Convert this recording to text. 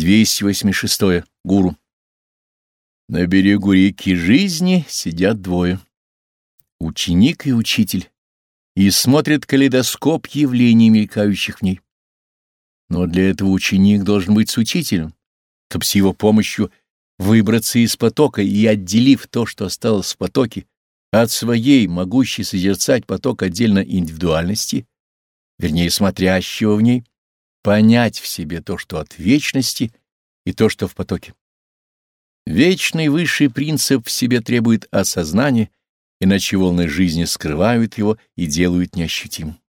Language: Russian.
286. Гуру. На берегу реки жизни сидят двое. Ученик и учитель. И смотрят калейдоскоп явлений, мелькающих в ней. Но для этого ученик должен быть с учителем, чтобы с его помощью выбраться из потока и, отделив то, что осталось в потоке, от своей, могущей созерцать поток отдельно индивидуальности, вернее, смотрящего в ней, понять в себе то, что от вечности, и то, что в потоке. Вечный высший принцип в себе требует осознания, иначе волны жизни скрывают его и делают неощутимым.